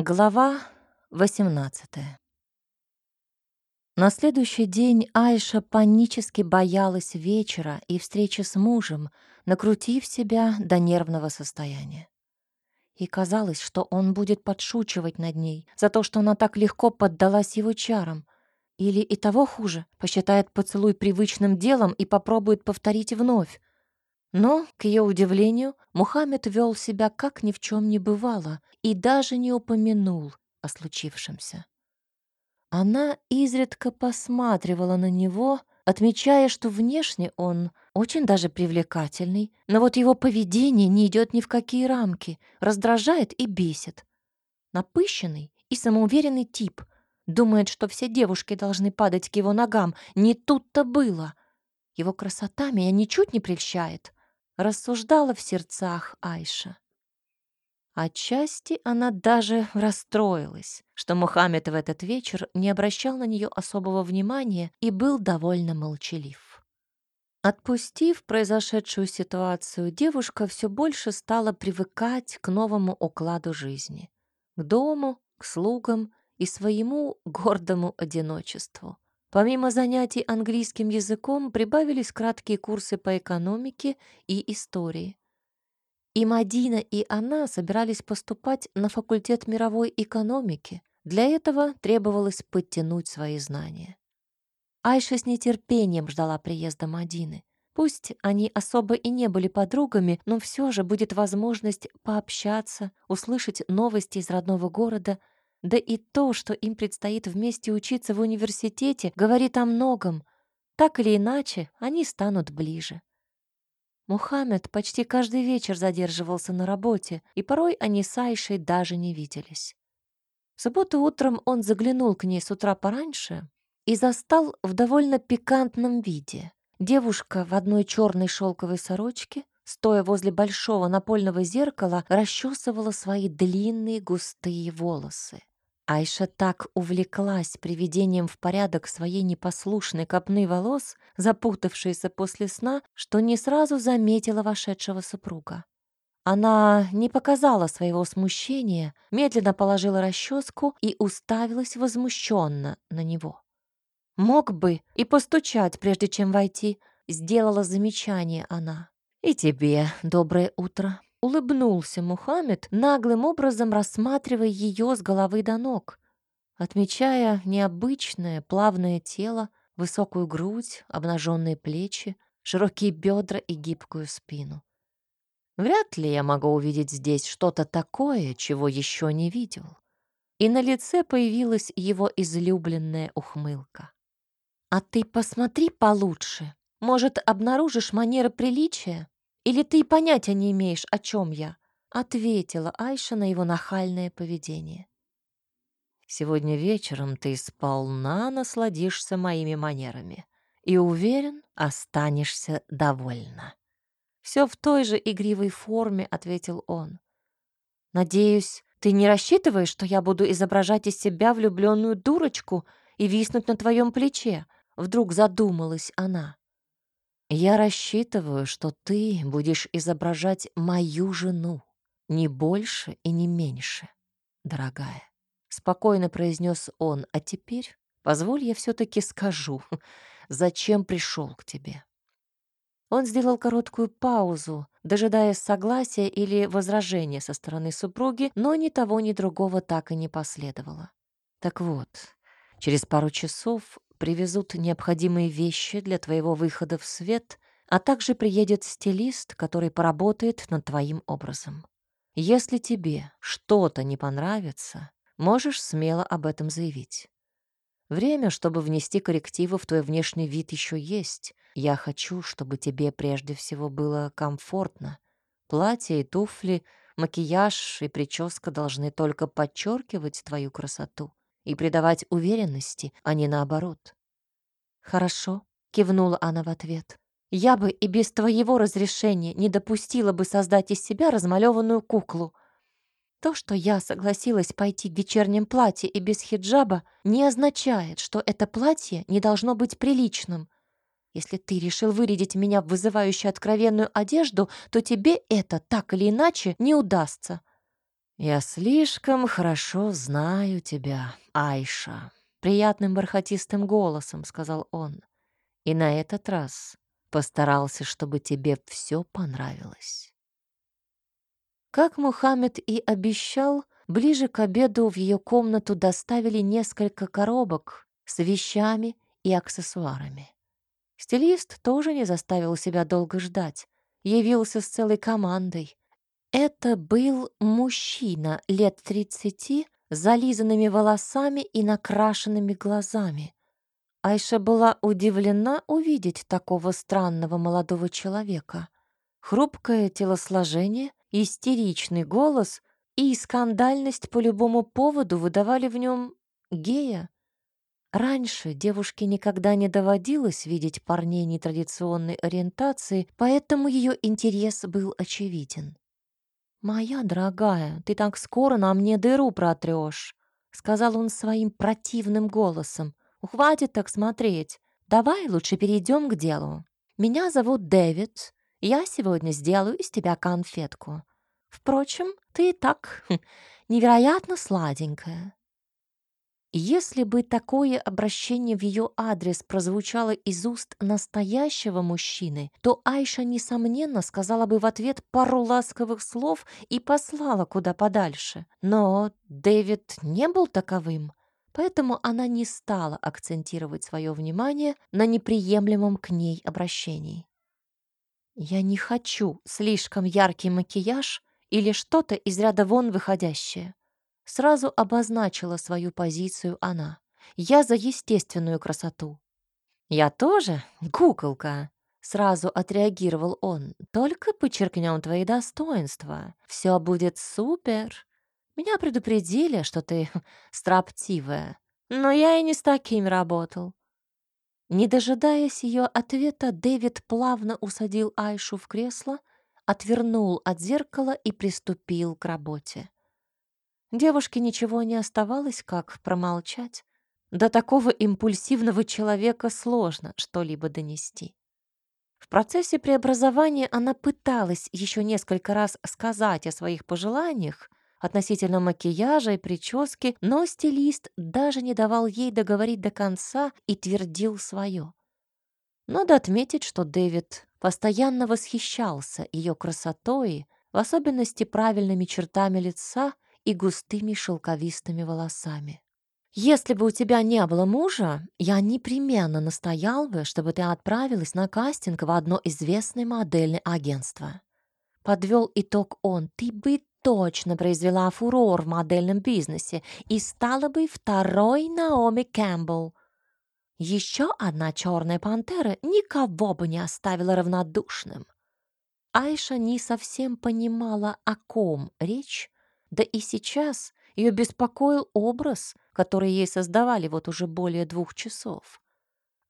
Глава 18 На следующий день Айша панически боялась вечера и встречи с мужем, накрутив себя до нервного состояния. И казалось, что он будет подшучивать над ней за то, что она так легко поддалась его чарам. Или и того хуже, посчитает поцелуй привычным делом и попробует повторить вновь. Но, к ее удивлению, Мухаммед вел себя как ни в чем не бывало и даже не упомянул о случившемся. Она изредка посматривала на него, отмечая, что внешне он очень даже привлекательный, но вот его поведение не идет ни в какие рамки, раздражает и бесит. Напыщенный и самоуверенный тип, думает, что все девушки должны падать к его ногам. Не тут-то было. Его красота меня ничуть не прельщает рассуждала в сердцах Айша. Отчасти она даже расстроилась, что Мухаммед в этот вечер не обращал на нее особого внимания и был довольно молчалив. Отпустив произошедшую ситуацию, девушка все больше стала привыкать к новому укладу жизни, к дому, к слугам и своему гордому одиночеству. Помимо занятий английским языком прибавились краткие курсы по экономике и истории. И Мадина, и она собирались поступать на факультет мировой экономики. Для этого требовалось подтянуть свои знания. Айша с нетерпением ждала приезда Мадины. Пусть они особо и не были подругами, но все же будет возможность пообщаться, услышать новости из родного города — да и то, что им предстоит вместе учиться в университете, говорит о многом. Так или иначе, они станут ближе. Мухаммед почти каждый вечер задерживался на работе, и порой они с Айшей даже не виделись. В субботу утром он заглянул к ней с утра пораньше и застал в довольно пикантном виде. Девушка в одной черной шелковой сорочке, стоя возле большого напольного зеркала, расчесывала свои длинные густые волосы. Айша так увлеклась приведением в порядок своей непослушной копны волос, запутавшейся после сна, что не сразу заметила вошедшего супруга. Она не показала своего смущения, медленно положила расческу и уставилась возмущенно на него. «Мог бы и постучать, прежде чем войти», — сделала замечание она. «И тебе доброе утро», Улыбнулся Мухаммед, наглым образом рассматривая ее с головы до ног, отмечая необычное плавное тело, высокую грудь, обнаженные плечи, широкие бедра и гибкую спину. Вряд ли я могу увидеть здесь что-то такое, чего еще не видел. И на лице появилась его излюбленная ухмылка. «А ты посмотри получше. Может, обнаружишь манеры приличия?» Или ты понятия не имеешь, о чем я?» — ответила Айша на его нахальное поведение. «Сегодня вечером ты сполна насладишься моими манерами и, уверен, останешься довольна». «Все в той же игривой форме», — ответил он. «Надеюсь, ты не рассчитываешь, что я буду изображать из себя влюбленную дурочку и виснуть на твоем плече?» Вдруг задумалась она. Я рассчитываю, что ты будешь изображать мою жену, не больше и не меньше, дорогая. Спокойно произнес он, а теперь позволь я все-таки скажу, зачем пришел к тебе. Он сделал короткую паузу, дожидаясь согласия или возражения со стороны супруги, но ни того, ни другого так и не последовало. Так вот, через пару часов привезут необходимые вещи для твоего выхода в свет, а также приедет стилист, который поработает над твоим образом. Если тебе что-то не понравится, можешь смело об этом заявить. Время, чтобы внести коррективы в твой внешний вид, еще есть. Я хочу, чтобы тебе прежде всего было комфортно. Платье и туфли, макияж и прическа должны только подчеркивать твою красоту и придавать уверенности, а не наоборот. «Хорошо», — кивнула она в ответ. «Я бы и без твоего разрешения не допустила бы создать из себя размалеванную куклу. То, что я согласилась пойти в вечернем платье и без хиджаба, не означает, что это платье не должно быть приличным. Если ты решил вырядить меня в вызывающую откровенную одежду, то тебе это так или иначе не удастся. «Я слишком хорошо знаю тебя, Айша», — приятным бархатистым голосом сказал он. «И на этот раз постарался, чтобы тебе все понравилось». Как Мухаммед и обещал, ближе к обеду в ее комнату доставили несколько коробок с вещами и аксессуарами. Стилист тоже не заставил себя долго ждать. Явился с целой командой. Это был мужчина лет тридцати, с зализанными волосами и накрашенными глазами. Айша была удивлена увидеть такого странного молодого человека. Хрупкое телосложение, истеричный голос и скандальность по любому поводу выдавали в нем гея. Раньше девушке никогда не доводилось видеть парней нетрадиционной ориентации, поэтому ее интерес был очевиден. «Моя дорогая, ты так скоро на мне дыру протрешь», — сказал он своим противным голосом. «Хватит так смотреть. Давай лучше перейдем к делу. Меня зовут Дэвид. Я сегодня сделаю из тебя конфетку. Впрочем, ты так невероятно сладенькая. Если бы такое обращение в ее адрес прозвучало из уст настоящего мужчины, то Айша, несомненно, сказала бы в ответ пару ласковых слов и послала куда подальше. Но Дэвид не был таковым, поэтому она не стала акцентировать свое внимание на неприемлемом к ней обращении. «Я не хочу слишком яркий макияж или что-то из ряда вон выходящее. Сразу обозначила свою позицию она. Я за естественную красоту. Я тоже, куколка, сразу отреагировал он. Только подчеркнем твои достоинства. Все будет супер. Меня предупредили, что ты строптивая, но я и не с таким работал. Не дожидаясь ее ответа, Дэвид плавно усадил Айшу в кресло, отвернул от зеркала и приступил к работе. Девушке ничего не оставалось, как промолчать. До такого импульсивного человека сложно что-либо донести. В процессе преобразования она пыталась еще несколько раз сказать о своих пожеланиях относительно макияжа и прически, но стилист даже не давал ей договорить до конца и твердил свое. Надо отметить, что Дэвид постоянно восхищался ее красотой, в особенности правильными чертами лица и густыми шелковистыми волосами. «Если бы у тебя не было мужа, я непременно настоял бы, чтобы ты отправилась на кастинг в одно известное модельное агентство». Подвел итог он. «Ты бы точно произвела фурор в модельном бизнесе и стала бы второй Наоми Кэмпбелл. Еще одна черная пантера никого бы не оставила равнодушным». Айша не совсем понимала, о ком речь, да и сейчас ее беспокоил образ, который ей создавали вот уже более двух часов.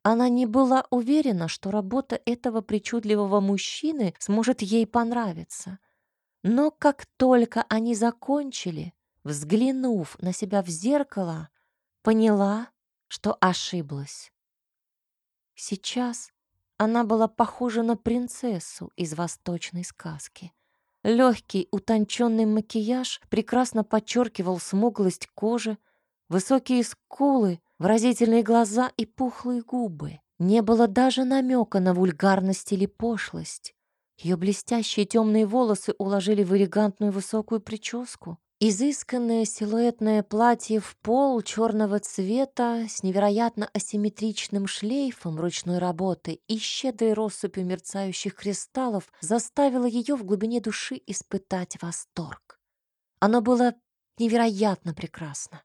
Она не была уверена, что работа этого причудливого мужчины сможет ей понравиться. Но как только они закончили, взглянув на себя в зеркало, поняла, что ошиблась. Сейчас она была похожа на принцессу из восточной сказки. Легкий, утонченный макияж прекрасно подчеркивал смуглость кожи, высокие скулы, выразительные глаза и пухлые губы. Не было даже намека на вульгарность или пошлость. Ее блестящие темные волосы уложили в элегантную высокую прическу. Изысканное силуэтное платье в пол черного цвета с невероятно асимметричным шлейфом ручной работы и щедрой россыпью мерцающих кристаллов заставило ее в глубине души испытать восторг. Оно было невероятно прекрасно.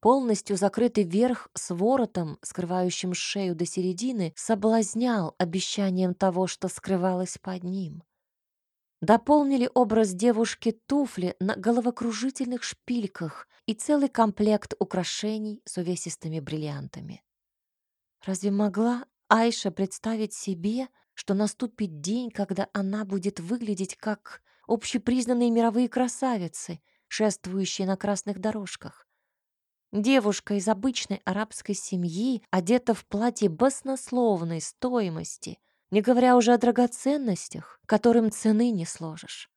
Полностью закрытый верх с воротом, скрывающим шею до середины, соблазнял обещанием того, что скрывалось под ним. Дополнили образ девушки туфли на головокружительных шпильках и целый комплект украшений с увесистыми бриллиантами. Разве могла Айша представить себе, что наступит день, когда она будет выглядеть как общепризнанные мировые красавицы, шествующие на красных дорожках? Девушка из обычной арабской семьи, одета в платье баснословной стоимости — не говоря уже о драгоценностях, которым цены не сложишь.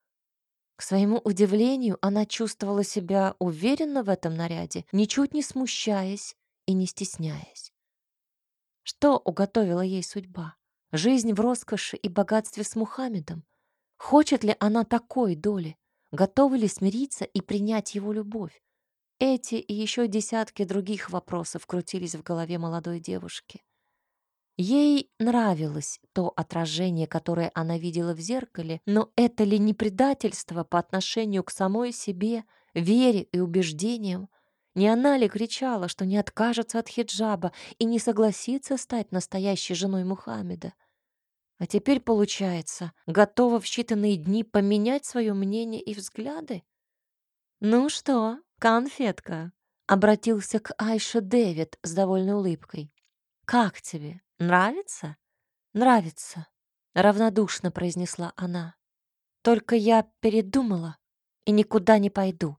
К своему удивлению, она чувствовала себя уверенно в этом наряде, ничуть не смущаясь и не стесняясь. Что уготовила ей судьба? Жизнь в роскоши и богатстве с Мухаммедом? Хочет ли она такой доли? Готова ли смириться и принять его любовь? Эти и еще десятки других вопросов крутились в голове молодой девушки. Ей нравилось то отражение, которое она видела в зеркале, но это ли не предательство по отношению к самой себе, вере и убеждениям? Не она ли кричала, что не откажется от хиджаба и не согласится стать настоящей женой Мухаммеда? А теперь, получается, готова в считанные дни поменять свое мнение и взгляды? «Ну что, конфетка?» — обратился к Айше Дэвид с довольной улыбкой. «Как тебе? Нравится?» «Нравится», — равнодушно произнесла она. «Только я передумала и никуда не пойду».